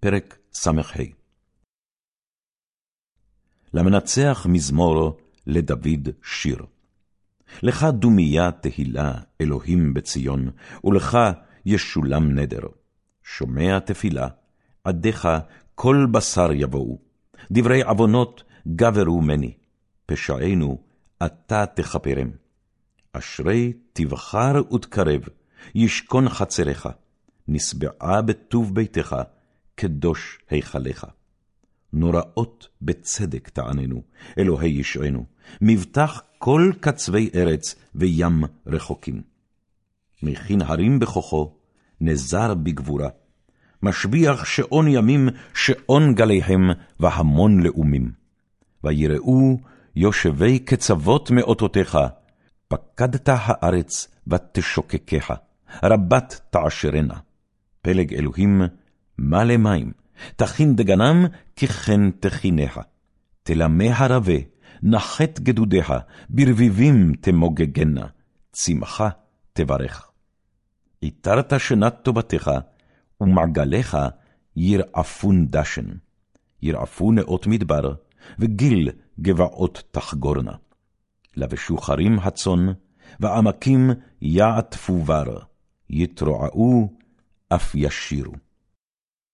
פרק ס"ה למנצח מזמור לדוד שיר. לך דומיה תהילה, אלוהים בציון, ולך ישולם נדר. שומע תפילה, עדיך כל בשר יבואו. דברי עוונות גברו מני, פשענו אתה תכפרם. אשרי תבחר ותקרב, ישכון חצריך, נשבעה בטוב ביתך, קדוש היכליך. נוראות בצדק תעננו, אלוהי ישענו, מבטח כל קצווי ארץ וים רחוקים. מכין הרים בכוחו, נזר בגבורה, משביח שעון ימים, שעון גליהם, והמון לאומים. ויראו יושבי קצוות מאותותיך, פקדת הארץ ותשוקקך, רבת תעשרנה. פלג אלוהים מלא מים, תכין דגנם ככן תכינך. תלמה הרבה, נחת גדודיה, ברביבים תמוגגנה, צמחה תברך. איתרת שנת טובתך, ומעגליך ירעפון דשן. ירעפו נאות מדבר, וגיל גבעות תחגורנה. לבשו חרים הצאן, ועמקים יעטפו בר, יתרועעו, אף ישירו.